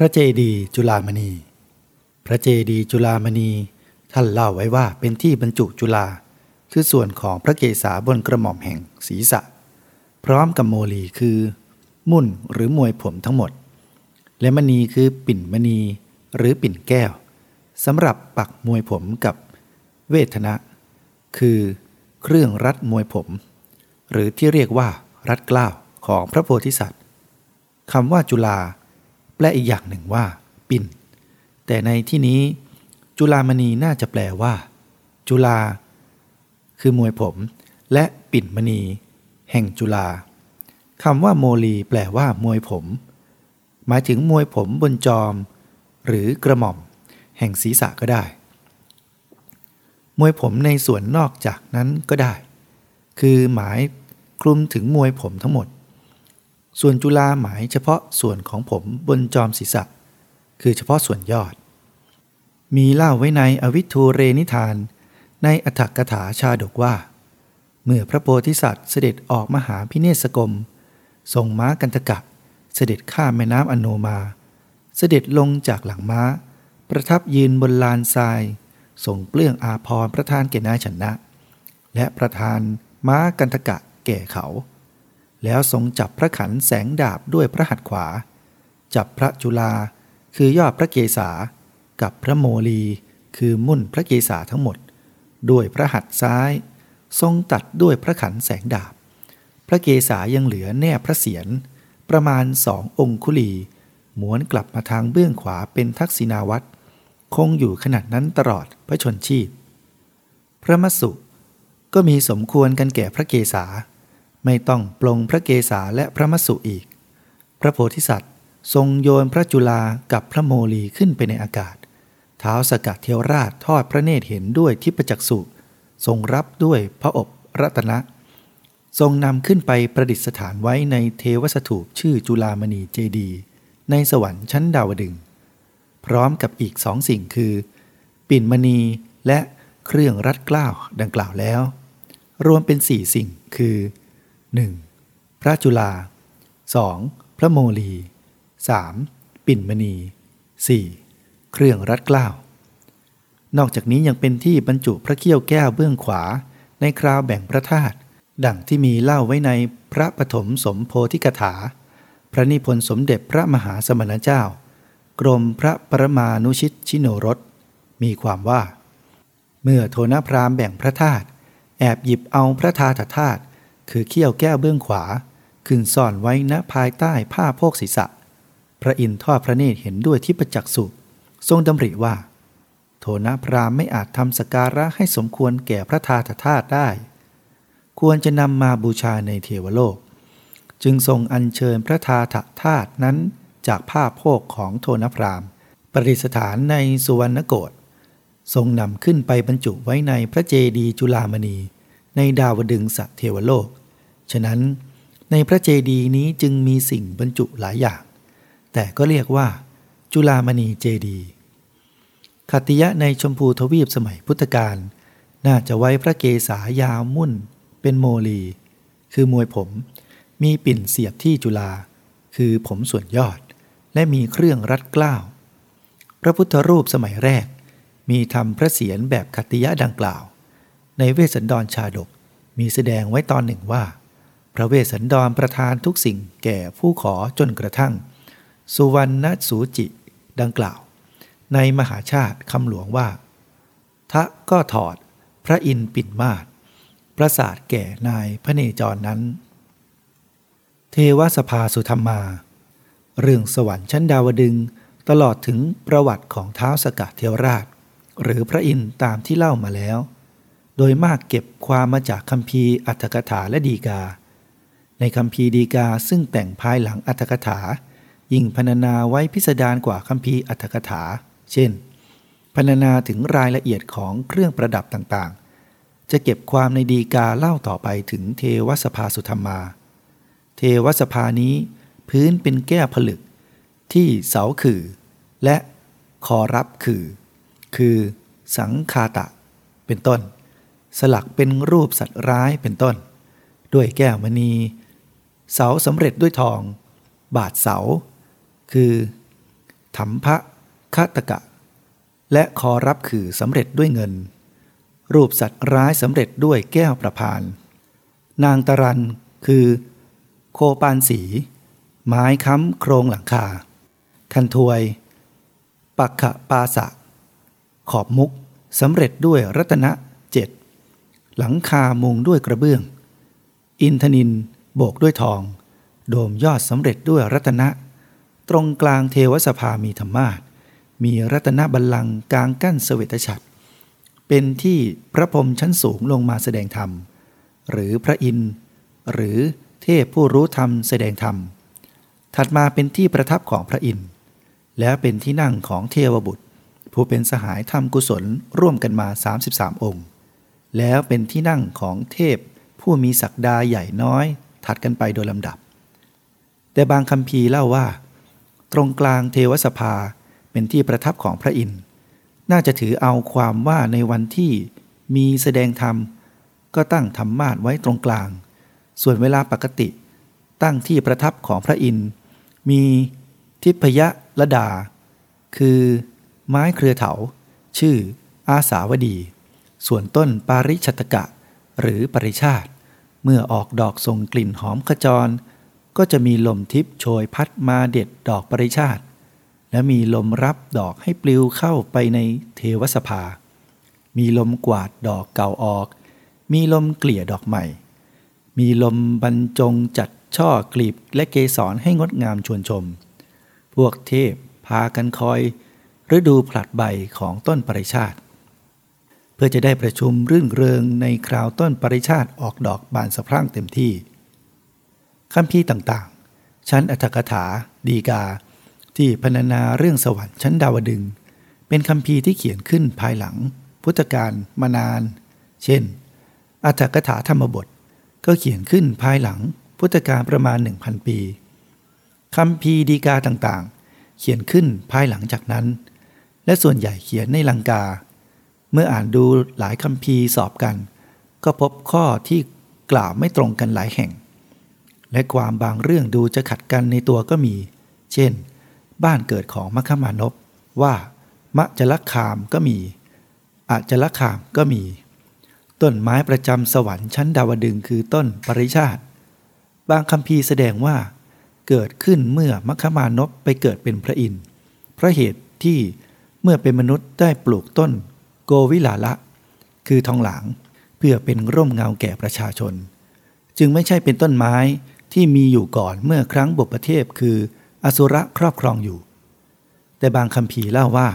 พระเจดีย์จุลามณี พระเจดีย์จุลามณีท่านเล่าไว้ว่าเป็นที่บรรจุจุลาคือส่วนของพระเกศาบนกระหม่อมแห่งศีรษะ พร้อมกับโมลีคือ มุ่นหรือมวยผมทั้งหมด และมณีคือปิ่นมณีหรือปิ่นแก้วสำหรับปักมวยผมกับเวทนะ คือเครื่องรัดมวยผม หรือที่เรียกว่ารัดกล้าวของพระโพธิสัตว์คำว่าจุลา แปลอีกอย่างหนึ่งว่า ปิ่น แต่ในที่นี้ จุลามณีน่าจะแปลว่า จุลา คือมวยผม และปิ่นมณี แห่งจุลาคำว่าโมลีแปลว่ามวยผม หมายถึงมวยผมบนจอม หรือกระหม่อม แห่งศีรษะก็ได้ มวยผมในส่วนนอกจากนั้นก็ได้ คือหมายคลุมถึงมวยผมทั้งหมด ส่วนจุลาหมายเฉพาะส่วนของผมบนจอมศีรษะ คือเฉพาะส่วนยอด มีเล่าไว้ในอวิทูเรนิทาน ในอัฏฐกถาชาดกว่า เมื่อพระโพธิสัตว์เสด็จออกมหาพิเนศกรมทรงม้ากันตกะ เสด็จข้ามแม่น้ำอโนมา เสด็จลงจากหลังม้า ประทับยืนบนลานทรายส่งเปลื้องอาพรประธานแก่นายชนะ และประธานม้ากันตกะแก่เขา แล้วทรงจับพระขันแสงดาบด้วยพระหัตถ์ขวา จับพระจุลาคือยอดพระเกศา กับพระโมลีคือมุ่นพระเกศาทั้งหมด ด้วยพระหัตถ์ซ้าย ทรงตัดด้วยพระขันแสงดาบ พระเกศายังเหลือแน่พระเศียรประมาณสององคุลีหมุนกลับมาทางเบื้องขวาเป็นทักษิณาวัตรคงอยู่ขนาดนั้นตลอดพระชนชีพ พระมสุก็มีสมควรกันแก่พระเกศา ไม่ต้องปลงพระเกศาและพระมสุอีก พระโพธิสัตว์ทรงโยนพระจุลากับพระโมลีขึ้นไปในอากาศ เท้าสกัดเทวราชทอดพระเนตรเห็นด้วยทิพจักสุทรงรับด้วยพระอบรัตนะ ทรงนำขึ้นไปประดิษฐานไว้ในเทวสถูปชื่อจุลามณีเจดี ในสวรรค์ชั้นดาวดึง พร้อมกับอีกสองสิ่งคือ ปิ่นมณีและเครื่องรัดกล้าวดังกล่าวแล้ว รวมเป็นสี่สิ่งคือ 1. พระจุลา 2. พระโมลี 3. ปิ่นมณี 4. เครื่องรัดเกล้านอกจากนี้ยังเป็นที่บรรจุพระเขี้ยวแก้วเบื้องขวา ในคราวแบ่งพระธาตุดังที่มีเล่าไว้ในพระปฐมสมโพธิกถา พระนิพนธ์สมเด็จพระมหาสมณเจ้า กรมพระปรมานุชิตชิโนรส มีความว่า เมื่อโทนพรามแบ่งพระธาตุแอบหยิบเอาพระธาตุธาตุ คือเขี้ยวแก้วเบื้องขวา ขึ้นซ่อนไว้ณภายใต้ผ้าโพกศีรษะ พระอินทร์ทอดพระเนตรเห็นด้วยที่ปจักษ์สุทรงดำริว่า โทนะพรามไม่อาจทำสการะให้สมควรแก่พระธาตุธาตุได้ ควรจะนำมาบูชาในเทวโลก จึงทรงอัญเชิญพระธาตุธาตุนั้นจากผ้าโพกของโทนพรามประดิษฐานในสุวรรณโกศทรงนำขึ้นไปบรรจุไว้ในพระเจดีย์จุลามณี ในดาวดึงสเทวโลก ฉะนั้นในพระเจดีย์นี้จึงมีสิ่งบรรจุหลายอย่าง แต่ก็เรียกว่า จุลามณีเจดีย์ขัติยะในชมพูทวีปสมัยพุทธกาลน่าจะไว้พระเกศายาวมุ่น เป็นโมลี คือมวยผม มีปิ่นเสียบที่จุลา คือผมส่วนยอด และมีเครื่องรัดกล้าว พระพุทธรูปสมัยแรก มีทำพระเศียรแบบขัติยะดังกล่าว ในเวสสันดรชาดก มีแสดงไว้ตอนหนึ่งว่า พระเวสสันดรประทานทุกสิ่งแก่ผู้ขอจนกระทั่ง สุวรรณสูจิ ดังกล่าว ในมหาชาติคำหลวงว่าทะก็ถอดพระอินปิ่นมาศประสาทแก่นายพระเนจรนั้น เทวสภาสุธรรมา เรื่องสวรรค์ชั้นดาวดึงตลอดถึงประวัติของเท้าสกัดเทวราช หรือพระอินตามที่เล่ามาแล้ว โดยมากเก็บความมาจากคำพีอัตถกถาและดีกา ในคำพีดีกาซึ่งแต่งภายหลังอัตถกถา ยิ่งพรรณนาไว้พิสดารกว่าคำพีอัตถกถา เช่นพรรณนาถึงรายละเอียดของเครื่องประดับต่างๆ จะเก็บความในดีกาเล่าต่อไปถึงเทวสภาสุธรรมา เทวสภานี้พื้นเป็นแก้วผลึก ที่เสาขื่อ และคอรับขื่อ คือสังคาตะ เป็นต้น สลักเป็นรูปสัตว์ร้ายเป็นต้น ด้วยแก้วมณี เสาสำเร็จด้วยทอง บาทเสา คือธรรมะฆาตกะ และคอรับคือสำเร็จด้วยเงิน รูปสัตว์ร้ายสำเร็จด้วยแก้วประพาน นางตรันคือ โคปานสี ไม้ค้ำโครงหลังคาคันทวย ปักขะปาสะ ขอบมุกสำเร็จด้วยรัตนะ หลังคามุงด้วยกระเบื้อง อินทนินโบกด้วยทอง โดมยอดสำเร็จด้วยรัตนะ ตรงกลางเทวสภามีธรรมาทมีรัตนบัลลังก์กลางกั้นสเวตฉัตรเป็นที่พระพรมชั้นสูงลงมาแสดงธรรม หรือพระอินทร์หรือเทพผู้รู้ธรรมแสดงธรรม ถัดมาเป็นที่ประทับของพระอินทร์แล้วเป็นที่นั่งของเทวบุตร ผู้เป็นสหายทำกุศลร่วมกันมา 33 องค์ แล้วเป็นที่นั่งของเทพผู้มีศักดาใหญ่น้อย ถัดกันไปโดยลำดับ แต่บางคำพีเล่าว่า ตรงกลางเทวสภาเป็นที่ประทับของพระอินทร์น่าจะถือเอาความว่าในวันที่มีแสดงธรรม ก็ตั้งธรรมาทไว้ตรงกลาง ส่วนเวลาปกติ ตั้งที่ประทับของพระอินทร์มีทิพยละดา คือไม้เครือเถา ชื่ออาสาวดี ส่วนต้นปาริชตกะ หรือปริชาติ เมื่อออกดอกทรงกลิ่นหอมขจร ก็จะมีลมทิพย์โชยพัดมาเด็ดดอกปริชาติ และมีลมรับดอกให้ปลิวเข้าไปในเทวสภา มีลมกวาดดอกเก่าออก มีลมเกลี่ยดอกใหม่ มีลมบรรจงจัดช่อกลีบและเกสรให้งดงามชวนชม พวกเทพพากันคอยฤดูผลัดใบของต้นปริชาติ เพื่อจะได้ประชุมรื่นเริงในคราวต้นปริชาติออกดอกบานสะพรั่งเต็มที่คำพีต่างๆ ชั้นอัตถกถา ดีกา ที่พรรณนาเรื่องสวรรค์ชั้นดาวดึง เป็นคำพีที่เขียนขึ้นภายหลัง พุทธกาลมานาน เช่น อัตถกถาธรรมบท ก็เขียนขึ้นภายหลังพุทธกาลประมาณ 1,000 ปีคำพีดีกาต่างๆ เขียนขึ้นภายหลังจากนั้น และส่วนใหญ่เขียนในลังกา เมื่ออ่านดูหลายคำพีสอบกัน ก็พบข้อที่กล่าวไม่ตรงกันหลายแห่ง และความบางเรื่องดูจะขัดกันในตัวก็มี เช่น บ้านเกิดของมัคคมานพว่ามะจลคามก็มีอาจลคามก็มี ต้นไม้ประจำสวรรค์ชั้นดาวดึงคือต้นปริชาติ บางคำพีแสดงว่า เกิดขึ้นเมื่อมัคคมานพไปเกิดเป็นพระอินทร์เพราะเหตุที่เมื่อเป็นมนุษย์ได้ปลูกต้น โกวิลาละ คือทองหลางเพื่อเป็นร่มเงาแก่ประชาชน จึงไม่ใช่เป็นต้นไม้ที่มีอยู่ก่อนเมื่อครั้งบุพเทพคืออสุระครอบครองอยู่ แต่บางคำพีเล่าว่า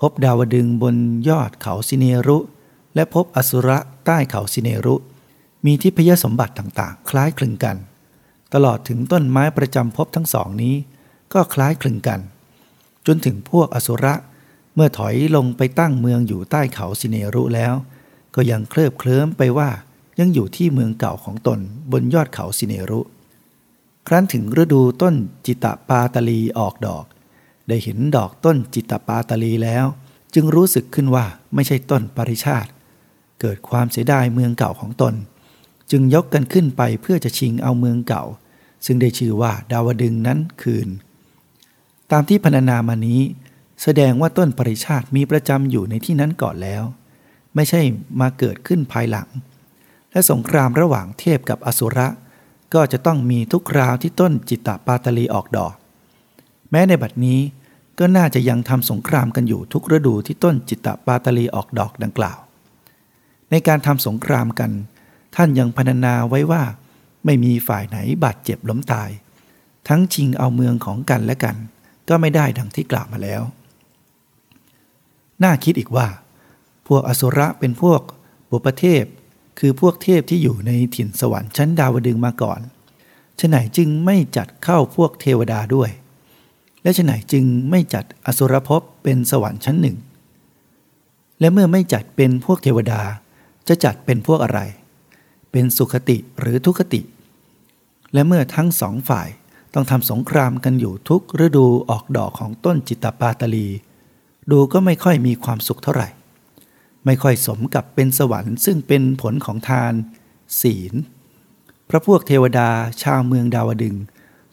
พบดาวดึงบนยอดเขาสิเนรุ และพบอสุระใต้เขาสิเนรุ มีทิพยสมบัติต่างๆ คล้ายคลึงกัน ตลอดถึงต้นไม้ประจำพบทั้งสองนี้ ก็คล้ายคลึงกัน จนถึงพวกอสุระ เมื่อถอยลงไปตั้งเมืองอยู่ใต้เขาสิเนรุแล้ว ก็ยังเคลิบเคลิ้มไปว่ายังอยู่ที่เมืองเก่าของตนบนยอดเขาสิเนรุ ครั้นถึงฤดูต้นจิตตปาตาลีออกดอก ได้เห็นดอกต้นจิตตปาตาลีแล้ว จึงรู้สึกขึ้นว่าไม่ใช่ต้นปริชาติเกิดความเสียดายเมืองเก่าของตน จึงยกกันขึ้นไปเพื่อจะชิงเอาเมืองเก่า ซึ่งได้ชื่อว่าดาวดึงนั้นคืน ตามที่พรรณนามานี้ แสดงว่าต้นปริชาติมีประจำอยู่ในที่นั้นก่อนแล้ว ไม่ใช่มาเกิดขึ้นภายหลัง และสงครามระหว่างเทพกับอสุระ ก็จะต้องมีทุกคราวที่ต้นจิตตปาตลีออกดอก แม้ในบัดนี้ก็น่าจะยังทำสงครามกันอยู่ทุกฤดูที่ต้นจิตตปาตลีออกดอกดังกล่าว ในการทำสงครามกัน ท่านยังพรรณนาไว้ว่า ไม่มีฝ่ายไหนบาดเจ็บล้มตาย ทั้งชิงเอาเมืองของกันและกัน ก็ไม่ได้ดังที่กล่าวมาแล้ว น่าคิดอีกว่า พวกอสุระเป็นพวกบุปเทพ คือพวกเทพที่อยู่ในถิ่นสวรรค์ชั้นดาวดึงมาก่อนฉไหนจึงไม่จัดเข้าพวกเทวดาด้วย และฉไหนจึงไม่จัดอสุรภพเป็นสวรรค์ชั้นหนึ่ง และเมื่อไม่จัดเป็นพวกเทวดา จะจัดเป็นพวกอะไร เป็นสุขติหรือทุคติ และเมื่อทั้งสองฝ่ายต้องทำสงครามกันอยู่ทุกฤดูออกดอกของต้นจิตตปาตลี ดูก็ไม่ค่อยมีความสุขเท่าไหร่ ไม่ค่อยสมกับเป็นสวรรค์ ซึ่งเป็นผลของทาน ศีล พระพวกเทวดาชาวเมืองดาวดึง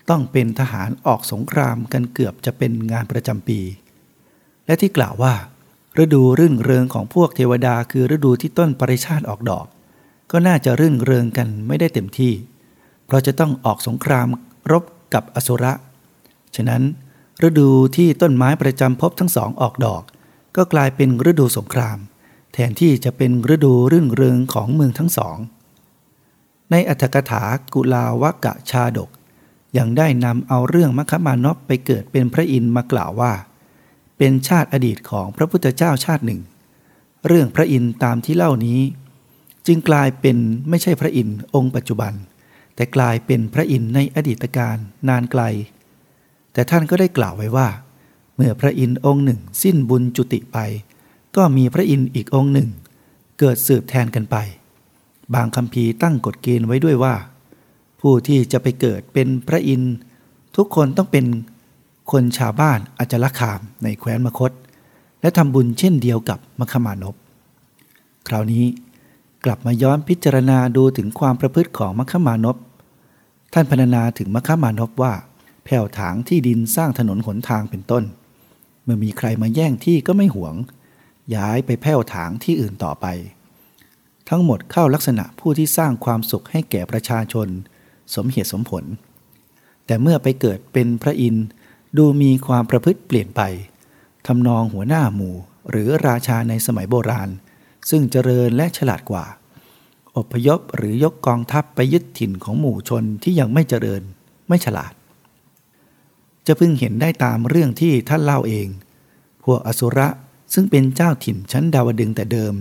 ต้องเป็นทหารออกสงครามกันเกือบจะเป็นงานประจำปี และที่กล่าวว่า ฤดูรื่นเริงของพวกเทวดาคือฤดูที่ต้นปริชาติออกดอก ก็น่าจะรื่นเริงกันไม่ได้เต็มที่ เพราะจะต้องออกสงครามรบกับอสุระ ฉะนั้น ฤดูที่ต้นไม้ประจำพบทั้งสองออกดอก ก็กลายเป็นฤดูสงคราม แทนที่จะเป็นฤดูรื่นเริงของเมืองทั้งสอง ในอัตถกถากุลาวกะชาดก ยังได้นำเอาเรื่องมัคคมานพไปเกิดเป็นพระอินทร์มากล่าวว่า เป็นชาติอดีตของพระพุทธเจ้าชาติหนึ่ง เรื่องพระอินทร์ตามที่เล่านี้ จึงกลายเป็นไม่ใช่พระอินทร์องค์ปัจจุบัน แต่กลายเป็นพระอินทร์ในอดีตการนานไกล แต่ท่านก็ได้กล่าวไว้ว่า เมื่อพระอินทร์องค์หนึ่ง สิ้นบุญจุติไป ก็มีพระอินทร์อีกองค์หนึ่ง เกิดสืบแทนกันไป บางคำพีตั้งกฎเกณฑ์ไว้ด้วยว่า ผู้ที่จะไปเกิดเป็นพระอินทร์ทุกคนต้องเป็นคนชาวบ้านอจลคามในแคว้นมคต และทำบุญเช่นเดียวกับมคมานพคราวนี้กลับมาย้อนพิจารณาดูถึงความประพฤติของมคมานพท่านพรรณนาถึงมคมานพว่า แผ่วถางที่ดินสร้างถนนหนทางเป็นต้น เมื่อมีใครมาแย่งที่ก็ไม่หวง ย้ายไปแผ่วถางที่อื่นต่อไป ทั้งหมดเข้าลักษณะผู้ที่สร้างความสุขให้แก่ประชาชน สมเหตุสมผล แต่เมื่อไปเกิดเป็นพระอินทร์ดูมีความประพฤติเปลี่ยนไปทำนองหัวหน้าหมู่ หรือราชาในสมัยโบราณ ซึ่งเจริญและฉลาดกว่า อพยพหรือยกกองทัพไปยึดถิ่นของหมู่ชนที่ยังไม่เจริญ ไม่ฉลาด จะพึงเห็นได้ตามเรื่องที่ท่านเล่าเอง พวกอสุระซึ่งเป็นเจ้าถิ่นชั้นดาวดึงแต่เดิม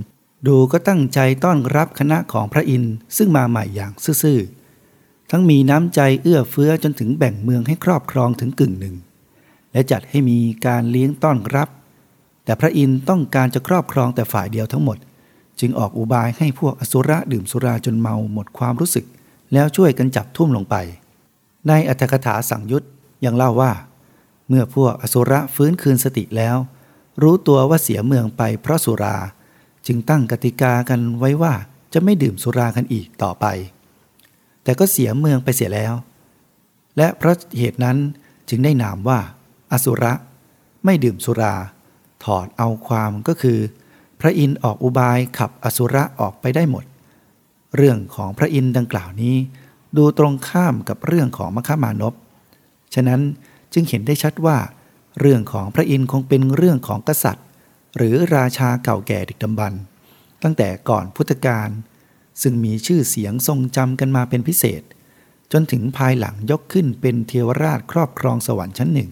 ดูก็ตั้งใจต้อนรับคณะของพระอินทร์ซึ่งมาใหม่อย่างซื่อทั้งมีน้ำใจเอื้อเฟื้อจนถึงแบ่งเมืองให้ครอบครองถึงกึ่งหนึ่ง และจัดให้มีการเลี้ยงต้อนรับ แต่พระอินทร์ต้องการจะครอบครองแต่ฝ่ายเดียวทั้งหมด จึงออกอุบายให้พวกอสุระดื่มสุราจนเมาหมดความรู้สึก แล้วช่วยกันจับทุ่มลงไป ในอัตถกถาสั่งยุต ยังเล่าว่า เมื่อพวกอสุระฟื้นคืนสติแล้ว รู้ตัวว่าเสียเมืองไปเพราะสุรา จึงตั้งกติกากันไว้ว่าจะไม่ดื่มสุรากันอีกต่อไป แต่ก็เสียเมืองไปเสียแล้ว และเพราะเหตุนั้นจึงได้นามว่า อสุระ ไม่ดื่มสุรา ถอดเอาความก็คือ พระอินทร์ออกอุบายขับอสุระออกไปได้หมด เรื่องของพระอินทร์ดังกล่าวนี้ ดูตรงข้ามกับเรื่องของมคมานพ ฉะนั้นจึงเห็นได้ชัดว่า เรื่องของพระอินทร์คงเป็นเรื่องของกษัตริย์ หรือราชาเก่าแก่ดึกดำบรรตั้งแต่ก่อนพุทธกาลซึ่งมีชื่อเสียงทรงจำกันมาเป็นพิเศษ จนถึงภายหลังยกขึ้นเป็นเทวราชครอบครองสวรรค์ชั้นหนึ่ง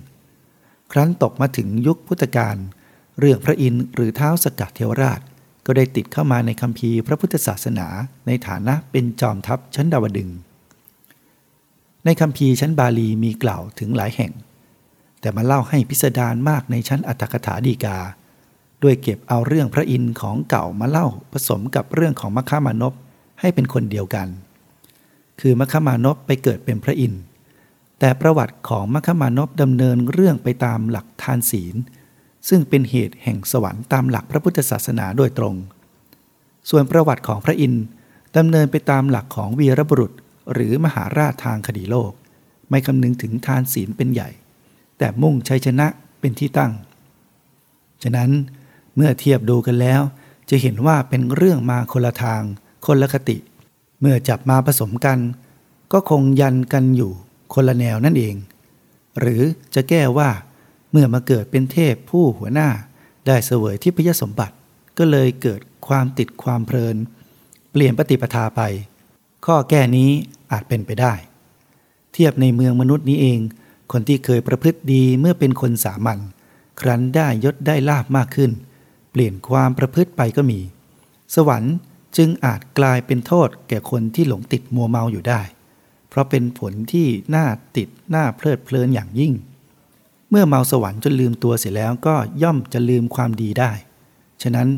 ครั้นตกมาถึงยุคพุทธกาลเรื่องพระอินทร์หรือเท้าสกัดเทวราชก็ได้ติดเข้ามาในคัมภีร์พระพุทธศาสนาในฐานะเป็นจอมทัพชั้นดาวดึง ในคัมภีชั้นบาลีมีกล่าวถึงหลายแห่ง แต่มาเล่าให้พิสดารมากในชั้นอัตถกถาดีกา ด้วยเก็บเอาเรื่องพระอินทร์ของเก่ามาเล่าผสมกับเรื่องของมัคคามานพให้เป็นคนเดียวกัน คือมัคคมานพไปเกิดเป็นพระอินทร์แต่ประวัติของมัคคมานพดำเนินเรื่องไปตามหลักทานศีล ซึ่งเป็นเหตุแห่งสวรรค์ตามหลักพระพุทธศาสนาโดยตรง ส่วนประวัติของพระอินทร์ดำเนินไปตามหลักของวีรบุรุษ หรือมหาราชทางคดีโลก ไม่คำนึงถึงทานศีลเป็นใหญ่ แต่มุ่งชัยชนะเป็นที่ตั้ง ฉะนั้นเมื่อเทียบดูกันแล้ว จะเห็นว่าเป็นเรื่องมาคนละทาง คนละคติ เมื่อจับมาผสมกัน ก็คงยันกันอยู่คนละแนวนั่นเอง หรือจะแก้ว่า เมื่อมาเกิดเป็นเทพผู้หัวหน้า ได้เสวยทิพยสมบัติก็เลยเกิดความติดความเพลิน เปลี่ยนปฏิปทาไป ข้อแก้นี้อาจเป็นไปได้ เทียบในเมืองมนุษย์นี้เอง คนที่เคยประพฤติดีเมื่อเป็นคนสามัญครั้นได้ยศได้ลาบมากขึ้น เปลี่ยนความประพฤติไปก็มี สวรรค์จึงอาจกลายเป็นโทษแก่คนที่หลงติดมัวเมาอยู่ได้ เพราะเป็นผลที่น่าติดน่าเพลิดเพลินอย่างยิ่ง เมื่อเมาสวรรค์จนลืมตัวเสร็จแล้วก็ย่อมจะลืมความดีได้ ฉะนั้น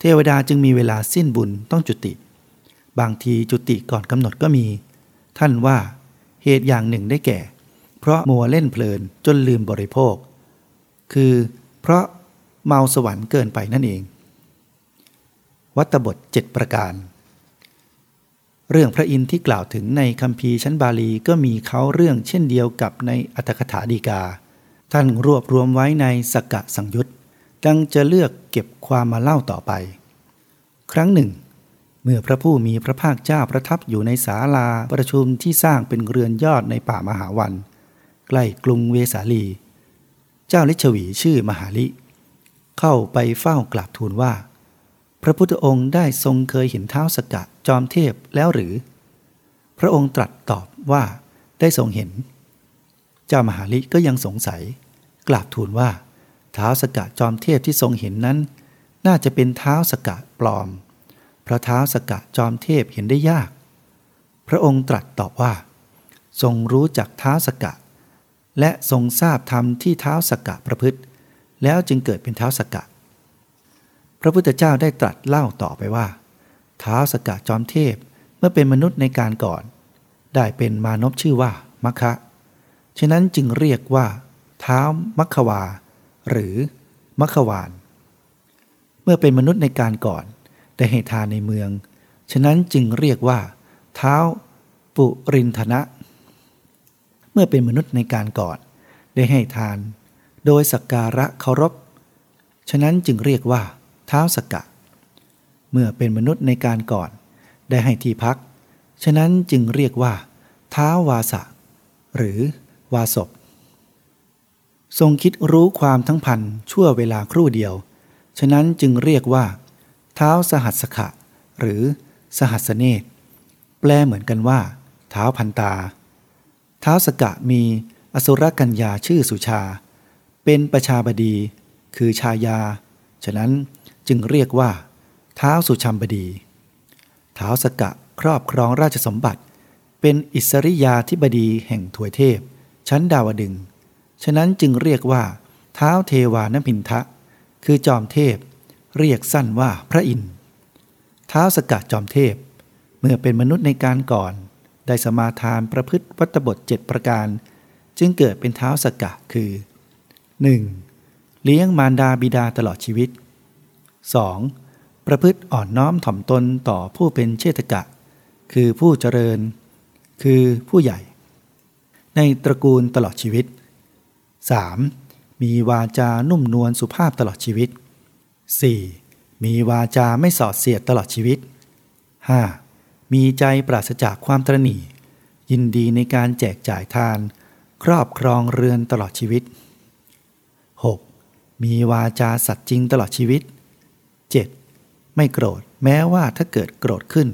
เทวดาจึงมีเวลาสิ้นบุญต้องจุติ บางทีจุติก่อนกำหนดก็มี ท่านว่าเหตุอย่างหนึ่งได้แก่ เพราะมัวเล่นเพลินจนลืมบริโภค คือเพราะเมาสวรรค์เกินไปนั่นเอง วัตบท 7 ประการ เรื่องพระอินทร์ที่กล่าวถึงในคัมภีร์ชั้นบาลีก็มีเขาเรื่องเช่นเดียวกับในอัตถกถาดีกา ท่านรวบรวมไว้ในสกกะสังยุตดังจะเลือกเก็บความมาเล่าต่อไป ครั้งหนึ่ง เมื่อพระผู้มีพระภาคเจ้าประทับอยู่ในศาลาประชุมที่สร้างเป็นเรือนยอดในป่ามหาวัน ใกล้กรุงเวสาลี เจ้าลิชวีชื่อมหาลิ เข้าไปเฝ้ากราบทูลว่า พระพุทธองค์ได้ทรงเคยเห็นเท้าสกกะจอมเทพแล้วหรือ พระองค์ตรัสตอบว่าได้ทรงเห็น เจ้ามหาลิก็ยังสงสัย กราบทูลว่า เท้าสกะจอมเทพที่ทรงเห็นนั้น น่าจะเป็นเท้าสกะปลอม พระเท้าสกะจอมเทพเห็นได้ยาก พระองค์ตรัสตอบว่า ทรงรู้จักเท้าสกะ และทรงทราบธรรมที่เท้าสกะประพฤติ แล้วจึงเกิดเป็นเท้าสกะ พระพุทธเจ้าได้ตรัสเล่าต่อไปว่า เท้าสกะจอมเทพเมื่อเป็นมนุษย์ในการก่อน ได้เป็นมานพชื่อว่ามัคคะฉะนั้นจึงเรียกว่าเท้ามัคควา หรือมัควาน เมื่อเป็นมนุษย์ในการก่อน ได้ให้ทานในเมือง ฉะนั้นจึงเรียกว่า เท้าปุรินทนะ เมื่อเป็นมนุษย์ในการก่อนได้ให้ทาน โดยสักการะเคารพ ฉะนั้นจึงเรียกว่า เท้าสกกะ เมื่อเป็นมนุษย์ในการก่อน ได้ให้ที่พัก ฉะนั้นจึงเรียกว่า เท้าวาสะ หรือวาศพทรงคิดรู้ความทั้งพันชั่วเวลาครู่เดียว ฉะนั้นจึงเรียกว่า เท้าสหัสขะ หรือสหัสเนตแปลเหมือนกันว่า เท้าพันตา เท้าสกะมีอสุรกัญญาชื่อสุชา เป็นประชาบดี คือชายา ฉะนั้นจึงเรียกว่า เท้าสุชัมบดีเท้าสกะครอบครองราชสมบัติ เป็นอิสริยาธิบดีแห่งถวยเทพ ชั้นดาวดึง ฉะนั้นจึงเรียกว่า เท้าเทวานพินทะ คือจอมเทพ เรียกสั้นว่าพระอินทร์เท้าสกัดจอมเทพ เมื่อเป็นมนุษย์ในการก่อน ได้สมาทานประพฤติวัตบทเจ็ดประการ จึงเกิดเป็นเท้าสกัดคือ 1. เลี้ยงมารดาบิดาตลอดชีวิต 2. ประพฤติอ่อนน้อมถ่อมตนต่อผู้เป็นเชษฐกะ คือผู้เจริญ คือผู้ใหญ่ ในตระกูลตลอดชีวิต 3. มีวาจานุ่มนวลสุภาพตลอดชีวิต 4. มีวาจาไม่สอดเสียดตลอดชีวิต 5. มีใจปราศจากความตรณียินดีในการแจกจ่ายทาน ครอบครองเรือนตลอดชีวิต 6. มีวาจาสัตย์จริงตลอดชีวิต 7. ไม่โกรธแม้ว่าถ้าเกิดโกรธขึ้น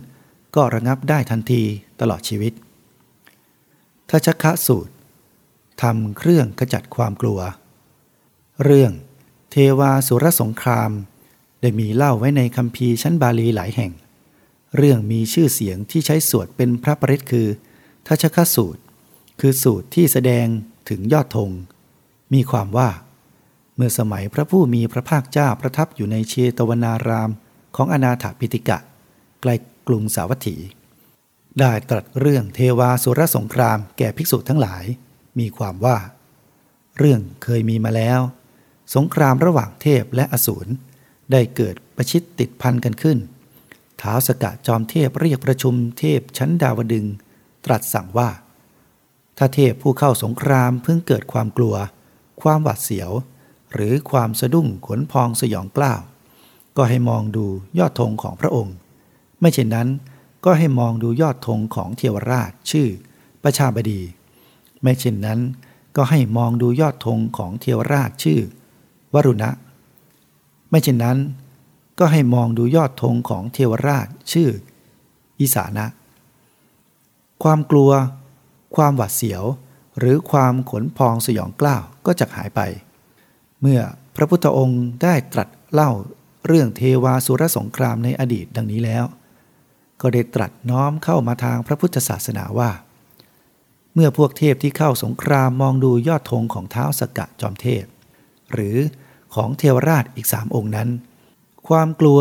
ก็ระงับได้ทันทีตลอดชีวิตทัชคะสูตรทำเครื่องขจัดความกลัว เรื่อง เทวาสุรสงคราม ได้มีเล่าไว้ในคำพีชั้นบาลีหลายแห่ง เรื่องมีชื่อเสียงที่ใช้สวดเป็นพระปริศคือทัชคสูตร คือสูตรที่แสดงถึงยอดธง มีความว่า เมื่อสมัยพระผู้มีพระภาคเจ้าประทับอยู่ในเชตวนารามของอนาถปิติกะ ใกล้กรุงสาวัตถี ได้ตรัสเรื่องเทวาสุรสงครามแก่ภิกษุทั้งหลาย มีความว่า เรื่องเคยมีมาแล้ว สงครามระหว่างเทพและอสูรได้เกิดประชิดติดพันกันขึ้นท้าวสกะจอมเทพเรียกประชุมเทพชั้นดาวดึง ตรัสสั่งว่า ถ้าเทพผู้เข้าสงครามเพิ่งเกิดความกลัว ความหวาดเสียว หรือความสะดุ้งขนพองสยองกล้าว ก็ให้มองดูยอดธงของพระองค์ ไม่เช่นนั้นก็ให้มองดูยอดธงของเทวราชชื่อ ประชาบดี ไม่เช่นนั้นก็ให้มองดูยอดธงของเทวราชชื่อ วรุณะ ไม่เช่นนั้น ก็ให้มองดูยอดธงของเทวราชชื่อ อิสานะ ความกลัว ความหวาดเสียว หรือความขนพองสยองกล้าวก็จะหายไป เมื่อพระพุทธองค์ได้ตรัสเล่าเรื่องเทวาสุรสงครามในอดีตดังนี้แล้ว ก็ได้ตรัสน้อมเข้ามาทางพระพุทธศาสนาว่า เมื่อพวกเทพที่เข้าสงครามมองดูยอดธงของเท้าสกะจอมเทพ หรือ ของเทวราชอีกสามองค์นั้น ความกลัว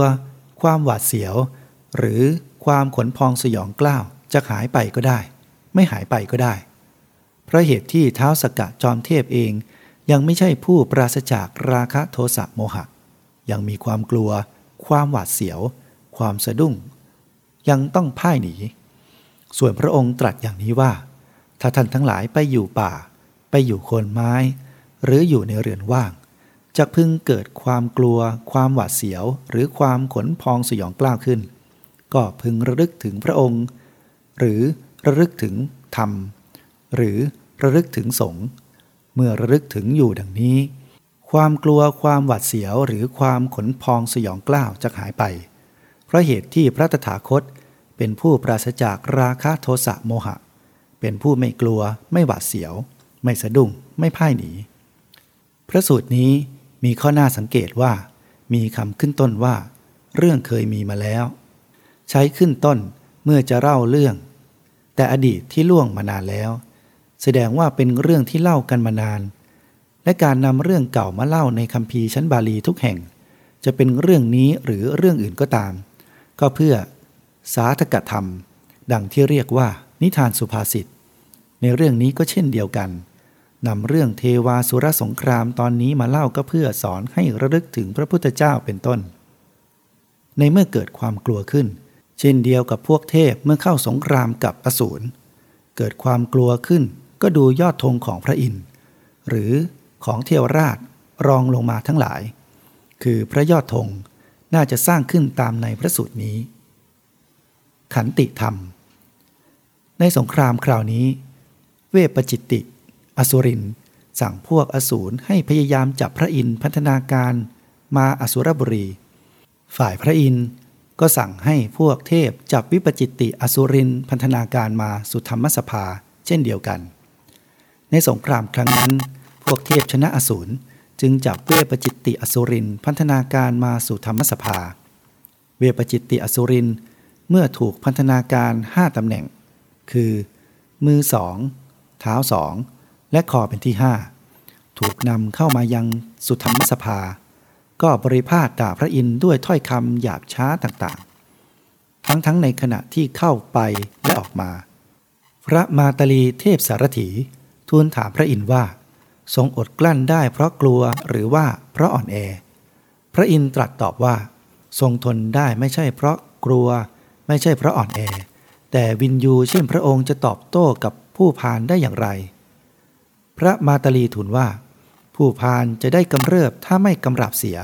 ความหวาดเสียว หรือความขนพองสยองกล้าวจะหายไปก็ได้ ไม่หายไปก็ได้เพราะเหตุที่เท้าสกะจอมเทพเองยังไม่ใช่ผู้ปราศจากราคะโทสะโมหะ ยังมีความกลัว ความหวาดเสียว ความสะดุ้ง ยังต้องพ่ายหนี ส่วนพระองค์ตรัสอย่างนี้ว่า ถ้าท่านทั้งหลายไปอยู่ป่า ไปอยู่โคนไม้ หรืออยู่ในเรือนว่าง จะพึงเกิดความกลัว ความหวาดเสียว หรือความขนพองสยองกล้าวขึ้น ก็พึงระลึกถึงพระองค์ หรือระลึกถึงธรรม หรือระลึกถึงสงฆ์เมื่อระลึกถึงอยู่ดังนี้ ความกลัวความหวาดเสียวหรือความขนพองสยองกล้าวจะหายไป เพราะเหตุที่พระตถาคตเป็นผู้ปราศจากราคะโทสะโมหะ เป็นผู้ไม่กลัว ไม่หวาดเสียว ไม่สะดุ้งไม่พ่ายหนี พระสูตรนี้ มีข้อน่าสังเกตว่า มีคำขึ้นต้นว่า เรื่องเคยมีมาแล้ว ใช้ขึ้นต้นเมื่อจะเล่าเรื่อง แต่อดีตที่ล่วงมานานแล้ว แสดงว่าเป็นเรื่องที่เล่ากันมานาน และการนำเรื่องเก่ามาเล่าในคำพีชั้นบาลีทุกแห่ง จะเป็นเรื่องนี้หรือเรื่องอื่นก็ตาม ก็เพื่อ สาธกธรรม ดังที่เรียกว่านิทานสุภาษิตในเรื่องนี้ก็เช่นเดียวกัน นำเรื่องเทวาสุรสงครามตอนนี้มาเล่าก็เพื่อสอนให้ระลึกถึงพระพุทธเจ้าเป็นต้น ในเมื่อเกิดความกลัวขึ้น เช่นเดียวกับพวกเทพเมื่อเข้าสงครามกับอสูรเกิดความกลัวขึ้นก็ดูยอดธงของพระอินทร์หรือของเทวราชรองลงมาทั้งหลาย คือพระยอดธงน่าจะสร้างขึ้นตามในพระสูตรนี้ ขันติธรรม ในสงครามคราวนี้ เวปจิตติ อสุริน สั่งพวกอสูรให้พยายามจับพระอินทร์พัฒนาการมาอสุรบุรี ฝ่ายพระอินทร์ก็สั่งให้พวกเทพจับวิปจิตติอสุรินพัฒนาการมาสุธรรมสภาเช่นเดียวกัน ในสงครามครั้งนั้น พวกเทพชนะอสูรจึงจับเวปจิตติอสุรินพัฒนาการมาสู่ธรรมสภา เวปจิตติอสุรินเมื่อถูกพัฒนาการ 5ตำแหน่ง คือ มือสองเท้าสอง และคอเป็นที่ห้าถูกนำเข้ามายังสุธรรมสภา ก็บริพาทด่าพระอินทร์ด้วยถ้อยคำหยาบช้าต่างๆ ทั้งทั้งในขณะที่เข้าไปและออกมา พระมาตลีเทพสารถีทูลถามพระอินทร์ว่า ทรงอดกลั้นได้เพราะกลัวหรือว่าเพราะอ่อนแอ พระอินทร์ตรัสตอบว่า ทรงทนได้ไม่ใช่เพราะกลัว ไม่ใช่เพราะอ่อนแอ แต่วินยูเช่นพระองค์จะตอบโต้กับผู้พานได้อย่างไร พระมาตาลีทูลว่า ผู้พานจะได้กำเริบถ้าไม่กำราบเสีย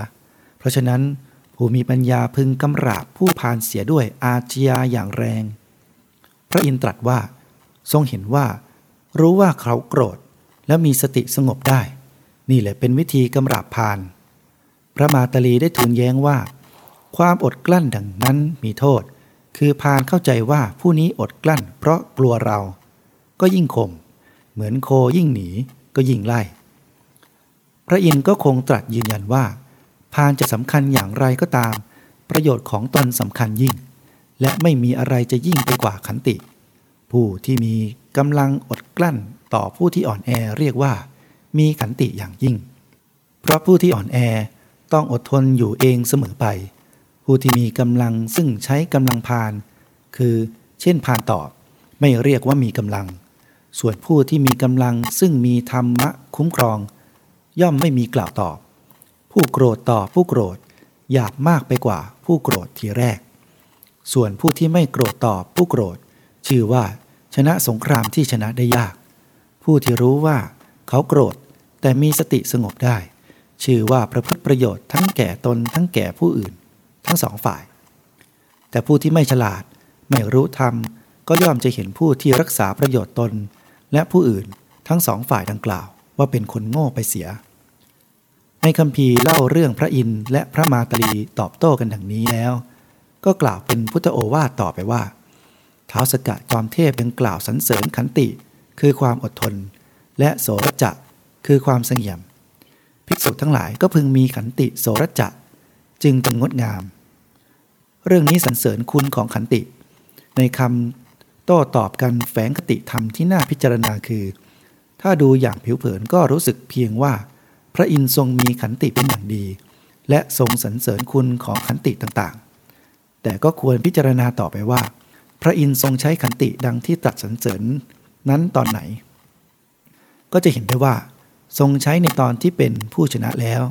เพราะฉะนั้นผู้มีปัญญาพึงกำราบผู้พานเสียด้วยอาชญาอย่างแรง พระอินตรัสว่า ทรงเห็นว่า รู้ว่าเขาโกรธ และมีสติสงบได้ นี่แหละเป็นวิธีกำราบพาน พระมาตาลีได้ทูลแย้งว่า ความอดกลั้นดังนั้นมีโทษ คือพานเข้าใจว่าผู้นี้อดกลั้นเพราะกลัวเรา ก็ยิ่งข่ม เหมือนโคยิ่งหนีก็ยิ่งไล่ พระอินทร์ก็คงตรัสยืนยันว่า พานจะสำคัญอย่างไรก็ตาม ประโยชน์ของตนสำคัญยิ่ง และไม่มีอะไรจะยิ่งไปกว่าขันติ ผู้ที่มีกำลังอดกลั้นต่อผู้ที่อ่อนแอเรียกว่า มีขันติอย่างยิ่ง เพราะผู้ที่อ่อนแอต้องอดทนอยู่เองเสมอไป ผู้ที่มีกำลังซึ่งใช้กำลังพาน คือเช่นพานตอบ ไม่เรียกว่ามีกำลัง ส่วนผู้ที่มีกำลังซึ่งมีธรรมะคุ้มครอง ย่อมไม่มีกล่าวตอบ ผู้โกรธต่อผู้โกรธหยาบมากไปกว่าผู้โกรธทีแรก ส่วนผู้ที่ไม่โกรธตอบผู้โกรธ ชื่อว่าชนะสงครามที่ชนะได้ยาก ผู้ที่รู้ว่าเขาโกรธแต่มีสติสงบได้ ชื่อว่าประพฤติประโยชน์ทั้งแก่ตนทั้งแก่ผู้อื่น ทั้งสองฝ่าย แต่ผู้ที่ไม่ฉลาดไม่รู้ธรรมก็ย่อมจะเห็นผู้ที่รักษาประโยชน์ตน และผู้อื่นทั้งสองฝ่ายดังกล่าวว่าเป็นคนโง่ไปเสีย ในคำพีเล่าเรื่องพระอินทร์และพระมาตรีตอบโต้กันดังนี้แล้ว ก็กล่าวเป็นพุทธโอวาทต่อไปว่าท้าวสกะจอมเทพยังกล่าวสรรเสริญขันติ คือความอดทน และโสรจะคือความเสงี่ยม ภิกษุทั้งหลายก็พึงมีขันติโสรจะจึงเป็นงดงาม เรื่องนี้สรรเสริญคุณของขันติ ในคำ โต้ตอบกันแฝงคติธรรมที่น่าพิจารณาคือ ถ้าดูอย่างผิวเผินก็รู้สึกเพียงว่า พระอินทร์ทรงมีขันติเป็นอย่างดี และทรงสรรเสริญคุณของขันติต่างๆ แต่ก็ควรพิจารณาต่อไปว่า พระอินทร์ทรงใช้ขันติดังที่ตรัสสรรเสริญนั้นตอนไหน ก็จะเห็นได้ว่า ทรงใช้ในตอนที่เป็นผู้ชนะแล้ว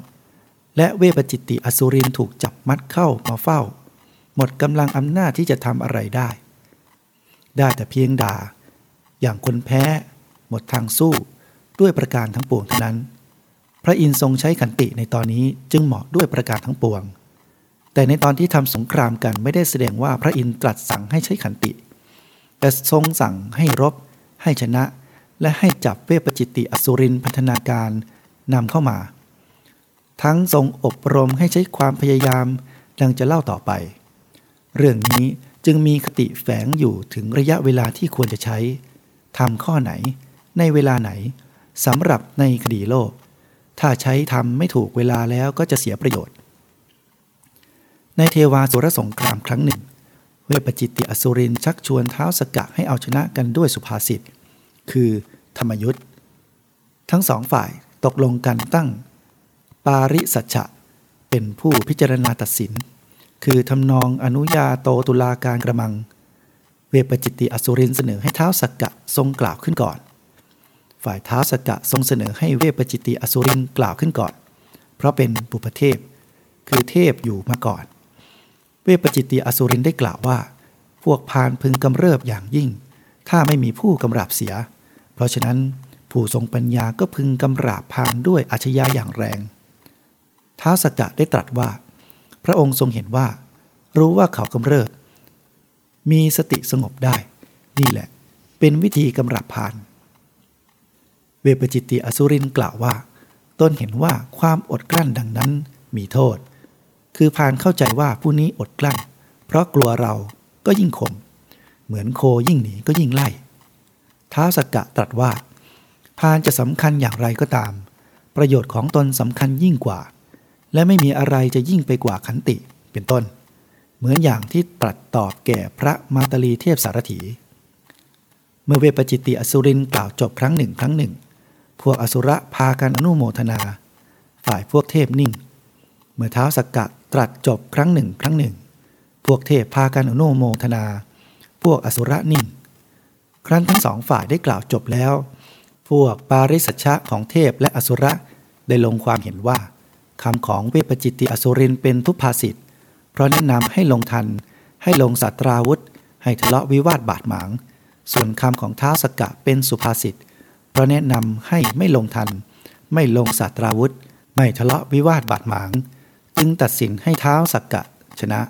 และเวปจิตติอสุรินถูกจับมัดเข้ามาเฝ้า หมดกำลังอำนาจที่จะทำอะไรได้ ได้แต่เพียงด่า อย่างคนแพ้ หมดทางสู้ ด้วยประการทั้งปวงเท่านั้น พระอินทร์ทรงใช้ขันติในตอนนี้จึงเหมาะด้วยประการทั้งปวง แต่ในตอนที่ทำสงครามกันไม่ได้แสดงว่าพระอินทร์ตรัสสั่งให้ใช้ขันติ แต่ทรงสั่งให้รบ ให้ชนะ และให้จับเวปจิตติอสุรินพัฒนาการนำเข้ามา ทั้งทรงอบรมให้ใช้ความพยายามดังจะเล่าต่อไป เรื่องนี้ จึงมีคติแฝงอยู่ถึงระยะเวลาที่ควรจะใช้ทำข้อไหน ในเวลาไหนสำหรับในคดีโลกถ้าใช้ทำไม่ถูกเวลาแล้วก็จะเสียประโยชน์ ในเทวาสุรสงครามครั้งหนึ่ง เวปจิตติอสุรินชักชวนเท้าสกะให้เอาชนะกันด้วยสุภาษิตคือธรรมยุทธ์ทั้งสองฝ่ายตกลงกันตั้ง ปาริสัชะเป็นผู้พิจารณาตัดสิน คือทำนองอนุญาโตตุลาการกระมัง เวปจิตติอสุรินเสนอให้เท้าสกกะทรงกล่าวขึ้นก่อน ฝ่ายเท้าสกกะทรงเสนอให้เวปจิตติอสุรินกล่าวขึ้นก่อน เพราะเป็นบุพเทพ คือเทพอยู่มาก่อน เวปจิตติอสุรินได้กล่าวว่า พวกพานพึงกำเริบอย่างยิ่ง ถ้าไม่มีผู้กำราบเสีย เพราะฉะนั้นผู้ทรงปัญญาก็พึงกำราบพานด้วยอาชญาอย่างแรงท้าวสกกะได้ตรัสว่า พระองค์ทรงเห็นว่า รู้ว่าเขากำเริบ มีสติสงบได้ นี่แหละ เป็นวิธีกำรับพาน เวปจิตติอสุรินกล่าวว่าต้นเห็นว่าความอดกลั้นดังนั้นมีโทษ คือพานเข้าใจว่าผู้นี้อดกลั้น เพราะกลัวเราก็ยิ่งข่มเหมือนโคยิ่งหนีก็ยิ่งไล่ท้าสกกะตรัสว่า พานจะสำคัญอย่างไรก็ตาม ประโยชน์ของตนสำคัญยิ่งกว่า และไม่มีอะไรจะยิ่งไปกว่าขันติเป็นต้น เหมือนอย่างที่ตรัสตอบแก่พระมาตลีเทพสารถี เมื่อเวปจิตติอสุรินกล่าวจบครั้งหนึ่งครั้งหนึ่ง พวกอสุระพากันอนุโมทนา ฝ่ายพวกเทพนิ่ง เมื่อเท้าสกกะตรัสจบครั้งหนึ่งครั้งหนึ่ง พวกเทพพากันอนุโมทนา พวกอสุระนิ่ง ครั้นทั้งสองฝ่ายได้กล่าวจบแล้ว พวกปาริสัชชะของเทพและอสุระได้ลงความเห็นว่า คำของเวปจิตติอสุรินเป็นทุพภาษิต เพราะแนะนำให้ลงทัน ให้ลงสัตราวุธ ให้ทะเลาะวิวาทบาดหมาง ส่วนคำของท้าสกะเป็นสุภาษิต เพราะแนะนำให้ไม่ลงทัน ไม่ลงสัตราวุธ ไม่ทะเลาะวิวาทบาดหมาง จึงตัดสินให้เท้าสกกะชนะ